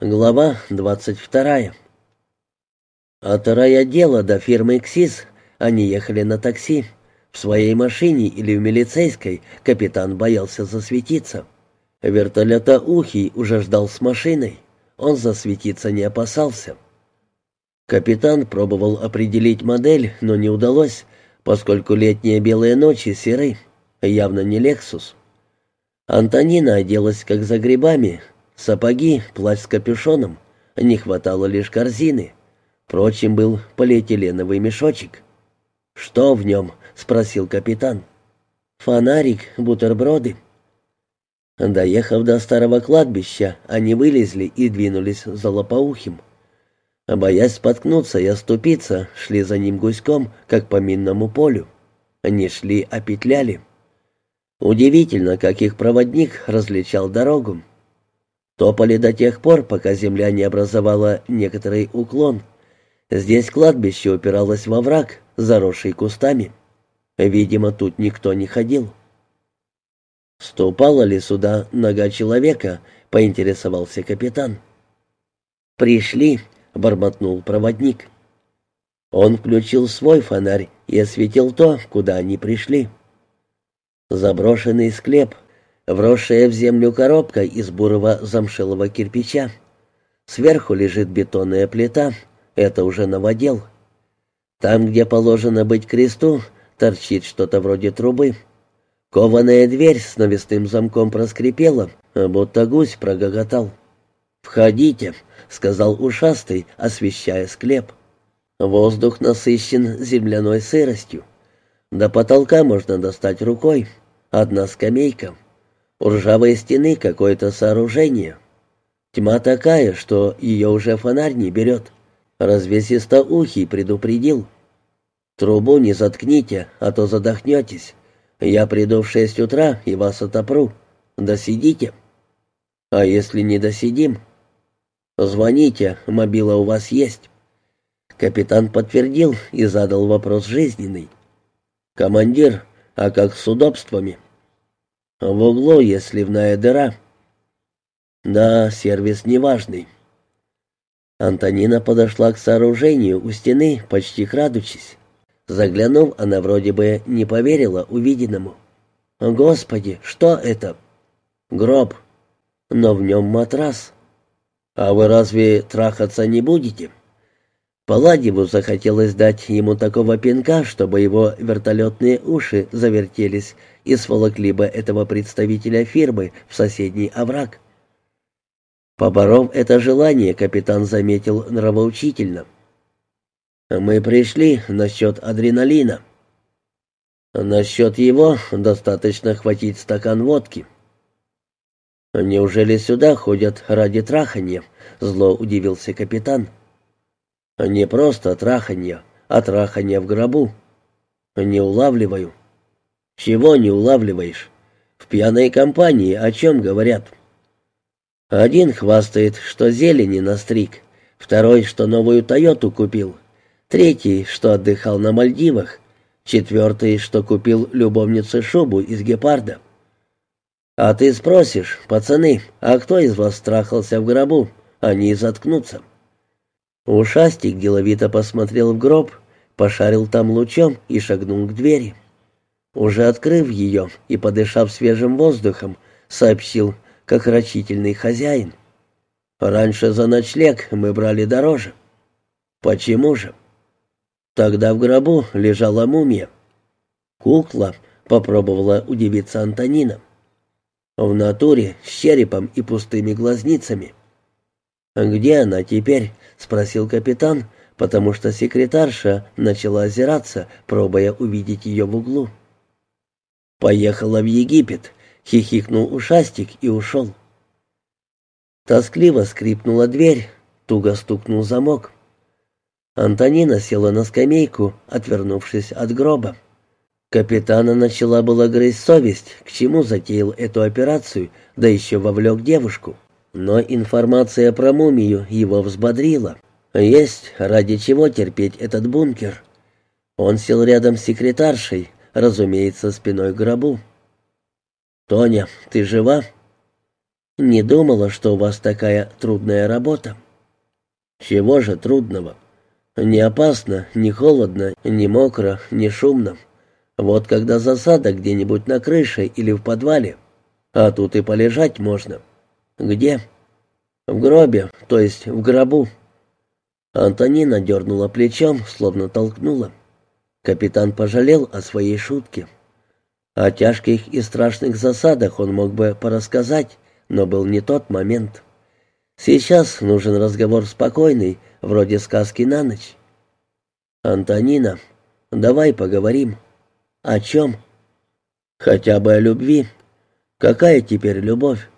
Глава двадцать вторая. От райотдела до фирмы «Ксис» они ехали на такси. В своей машине или в милицейской капитан боялся засветиться. Вертолета Ухий уже ждал с машиной. Он засветиться не опасался. Капитан пробовал определить модель, но не удалось, поскольку летние белые ночи серы, явно не «Лексус». Антонина оделась как за грибами, Сапоги, плащ с капюшоном. Не хватало лишь корзины. Впрочем, был полиэтиленовый мешочек. «Что в нем?» — спросил капитан. «Фонарик, бутерброды». Доехав до старого кладбища, они вылезли и двинулись за лопоухим. Боясь споткнуться и оступиться, шли за ним гуськом, как по минному полю. Они шли, а петляли. Удивительно, как их проводник различал дорогу. Топали до тех пор, пока земля не образовала некоторый уклон. Здесь кладбище упиралось во враг, заросший кустами. Видимо, тут никто не ходил. «Ступала ли сюда нога человека?» — поинтересовался капитан. «Пришли», — бормотнул проводник. Он включил свой фонарь и осветил то, куда они пришли. Заброшенный склеп, вросшая в землю коробка из бурого замшелого кирпича. Сверху лежит бетонная плита, это уже новодел. Там, где положено быть кресту, торчит что-то вроде трубы. Кованая дверь с навесным замком проскрипела, будто гусь прогоготал. «Входите», — сказал ушастый, освещая склеп. Воздух насыщен земляной сыростью. До потолка можно достать рукой. Одна скамейка. У ржавой стены какое-то сооружение. Тьма такая, что ее уже фонарь не берет. Развесистоухий предупредил. «Трубу не заткните, а то задохнетесь. Я приду в шесть утра и вас отопру. Досидите». «А если не досидим?» «Звоните, мобила у вас есть». Капитан подтвердил и задал вопрос жизненный. «Командир, а как с удобствами?» В углу есть сливная дыра. Да, сервис неважный. Антонина подошла к сооружению у стены, почти крадучись. Заглянув, она вроде бы не поверила увиденному. «Господи, что это?» «Гроб. Но в нем матрас. А вы разве трахаться не будете?» Паладьеву захотелось дать ему такого пинка, чтобы его вертолетные уши завертелись и сволокли бы этого представителя фирмы в соседний овраг. Поборов это желание, капитан заметил нравоучительно. «Мы пришли насчет адреналина. Насчет его достаточно хватить стакан водки». «Неужели сюда ходят ради траханья?» — зло удивился капитан. Не просто траханье, а траханье в гробу. Не улавливаю. Чего не улавливаешь? В пьяной компании о чем говорят? Один хвастает, что зелени настриг, второй, что новую «Тойоту» купил, третий, что отдыхал на Мальдивах, четвертый, что купил любовнице шубу из гепарда. А ты спросишь, пацаны, а кто из вас страхался в гробу? Они заткнутся. Ушастик деловито посмотрел в гроб, пошарил там лучом и шагнул к двери. Уже открыв ее и подышав свежим воздухом, сообщил, как рачительный хозяин. «Раньше за ночлег мы брали дороже». «Почему же?» «Тогда в гробу лежала мумия». «Кукла», — попробовала удивиться Антонина. «В натуре, с черепом и пустыми глазницами». «Где она теперь?» — спросил капитан, потому что секретарша начала озираться, пробуя увидеть ее в углу. «Поехала в Египет», — хихикнул ушастик и ушел. Тоскливо скрипнула дверь, туго стукнул замок. Антонина села на скамейку, отвернувшись от гроба. Капитана начала была грызть совесть, к чему затеял эту операцию, да еще вовлек девушку. Но информация про мумию его взбодрила. Есть ради чего терпеть этот бункер. Он сел рядом с секретаршей, разумеется, спиной к гробу. «Тоня, ты жива?» Не думала, что у вас такая трудная работа». «Чего же трудного? Не опасно, не холодно, не мокро, не шумно. Вот когда засада где-нибудь на крыше или в подвале, а тут и полежать можно. Где?» «В гробе, то есть в гробу». Антонина дернула плечом, словно толкнула. Капитан пожалел о своей шутке. О тяжких и страшных засадах он мог бы порассказать, но был не тот момент. Сейчас нужен разговор спокойный, вроде сказки на ночь. «Антонина, давай поговорим». «О чем?» «Хотя бы о любви. Какая теперь любовь?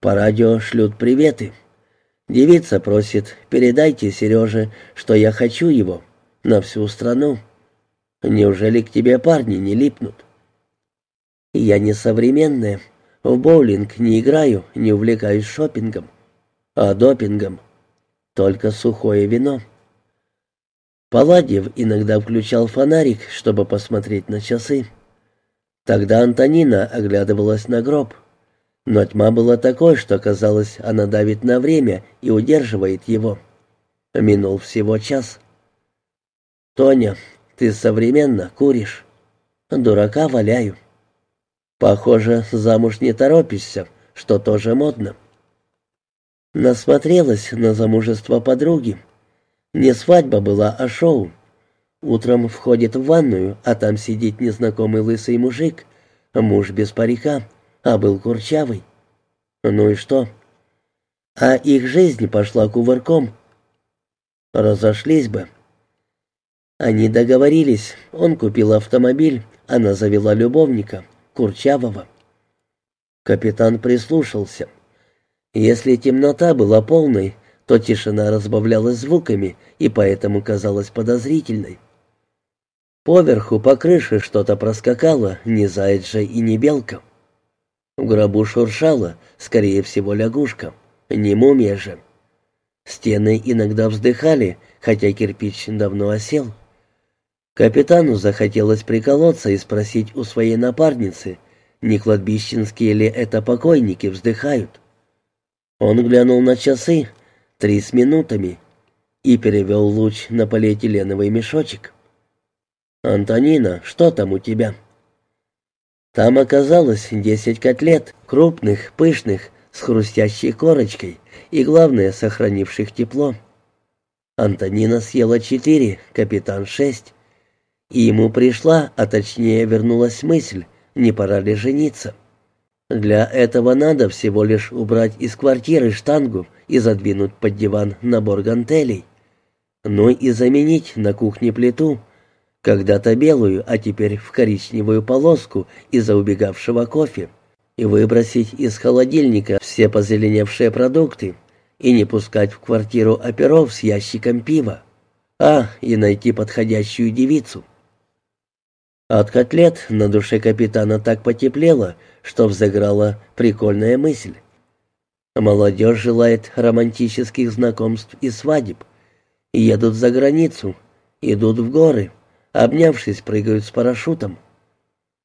По радио шлют приветы. Девица просит, передайте Сереже, что я хочу его, на всю страну». Неужели к тебе парни не липнут? Я не современная. В боулинг не играю, не увлекаюсь шопингом. А допингом? Только сухое вино. Паладьев иногда включал фонарик, чтобы посмотреть на часы. Тогда Антонина оглядывалась на гроб. Но тьма была такой, что казалось, она давит на время и удерживает его. Минул всего час. «Тоня, ты современно куришь. Дурака валяю. Похоже, замуж не торопишься, что тоже модно. Насмотрелась на замужество подруги. Не свадьба была, а шоу. Утром входит в ванную, а там сидит незнакомый лысый мужик, муж без парика, а был курчавый. Ну и что? А их жизнь пошла кувырком. Разошлись бы. Они договорились, он купил автомобиль, она завела любовника, Курчавого. Капитан прислушался. Если темнота была полной, то тишина разбавлялась звуками и поэтому казалась подозрительной. Поверху по крыше что-то проскакало, не заяц же и не белка. В гробу шуршала, скорее всего, лягушка, не мумия же. Стены иногда вздыхали, хотя кирпич давно осел. Капитану захотелось приколоться и спросить у своей напарницы, не кладбищенские ли это покойники вздыхают. Он глянул на часы, три с минутами, и перевел луч на полиэтиленовый мешочек. «Антонина, что там у тебя?» Там оказалось десять котлет, крупных, пышных, с хрустящей корочкой и, главное, сохранивших тепло. Антонина съела четыре, капитан шесть и ему пришла, а точнее вернулась мысль, не пора ли жениться. Для этого надо всего лишь убрать из квартиры штангу и задвинуть под диван набор гантелей. Ну и заменить на кухне плиту, когда-то белую, а теперь в коричневую полоску из-за убегавшего кофе, и выбросить из холодильника все позеленевшие продукты и не пускать в квартиру оперов с ящиком пива, а и найти подходящую девицу. От котлет на душе капитана так потеплело, что взыграла прикольная мысль. Молодежь желает романтических знакомств и свадеб. Едут за границу, идут в горы, обнявшись, прыгают с парашютом.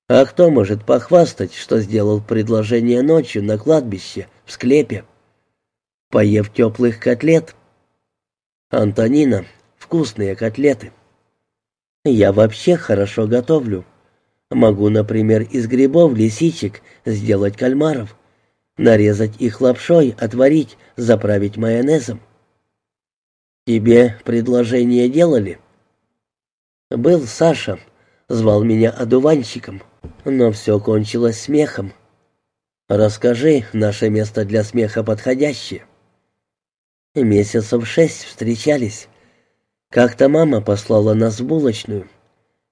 А кто может похвастать, что сделал предложение ночью на кладбище, в склепе? Поев теплых котлет. Антонина, вкусные котлеты. Я вообще хорошо готовлю. Могу, например, из грибов лисичек сделать кальмаров, нарезать их лапшой, отварить, заправить майонезом. Тебе предложение делали? Был Саша, звал меня одуванчиком, но все кончилось смехом. Расскажи, наше место для смеха подходящее. Месяцев шесть встречались. Как-то мама послала нас в булочную.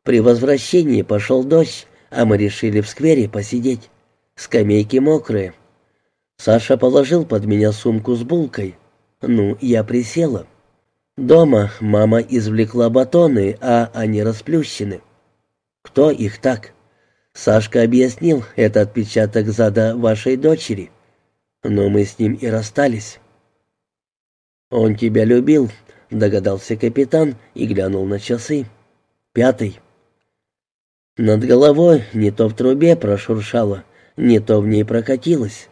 При возвращении пошел дождь, а мы решили в сквере посидеть. Скамейки мокрые. Саша положил под меня сумку с булкой. Ну, я присела. Дома мама извлекла батоны, а они расплющены. Кто их так? Сашка объяснил, это отпечаток зада вашей дочери. Но мы с ним и расстались. Он тебя любил, догадался капитан и глянул на часы. Пятый. Над головой не то в трубе прошуршало, не то в ней прокатилось.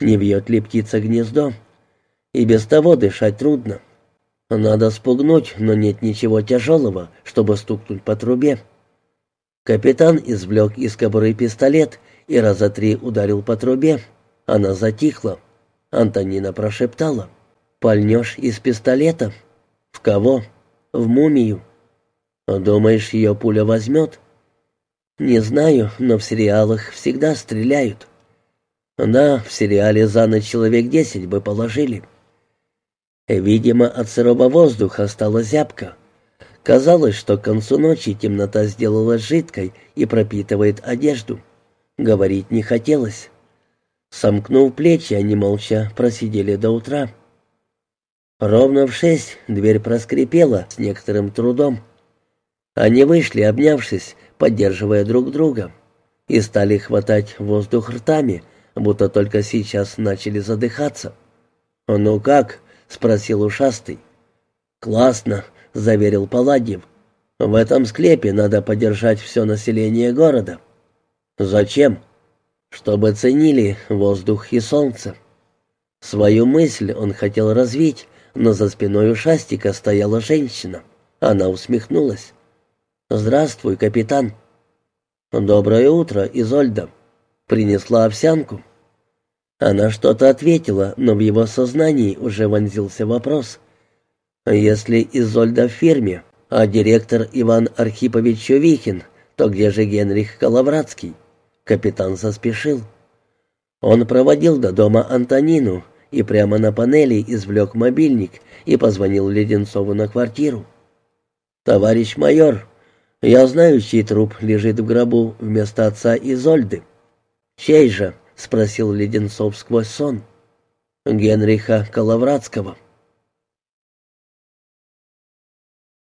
Не вьет ли птица гнездо? И без того дышать трудно. Надо спугнуть, но нет ничего тяжелого, чтобы стукнуть по трубе. Капитан извлек из кобуры пистолет и раза три ударил по трубе. Она затихла. Антонина прошептала. «Пальнешь из пистолета?» «В кого?» «В мумию». «Думаешь, ее пуля возьмет?» «Не знаю, но в сериалах всегда стреляют». «Да, в сериале за ночь человек десять бы положили». Видимо, от сырого воздуха стала зябка. Казалось, что к концу ночи темнота сделалась жидкой и пропитывает одежду. Говорить не хотелось. Сомкнув плечи, они молча просидели до утра. Ровно в шесть дверь проскрипела с некоторым трудом. Они вышли, обнявшись, поддерживая друг друга, и стали хватать воздух ртами, будто только сейчас начали задыхаться. «Ну как?» — спросил ушастый. «Классно», — заверил Паладьев. «В этом склепе надо подержать все население города». «Зачем?» «Чтобы ценили воздух и солнце». Свою мысль он хотел развить, но за спиной ушастика стояла женщина. Она усмехнулась. «Здравствуй, капитан». «Доброе утро, Изольда». Принесла овсянку. Она что-то ответила, но в его сознании уже вонзился вопрос. «Если Изольда в фирме, а директор Иван Архипович Чувихин, то где же Генрих Коловратский?» Капитан заспешил. Он проводил до дома Антонину и прямо на панели извлек мобильник и позвонил Леденцову на квартиру. «Товарищ майор, я знаю, чей труп лежит в гробу вместо отца Изольды». «Чей же?» — спросил Леденцов сквозь сон. «Генриха Коловратского».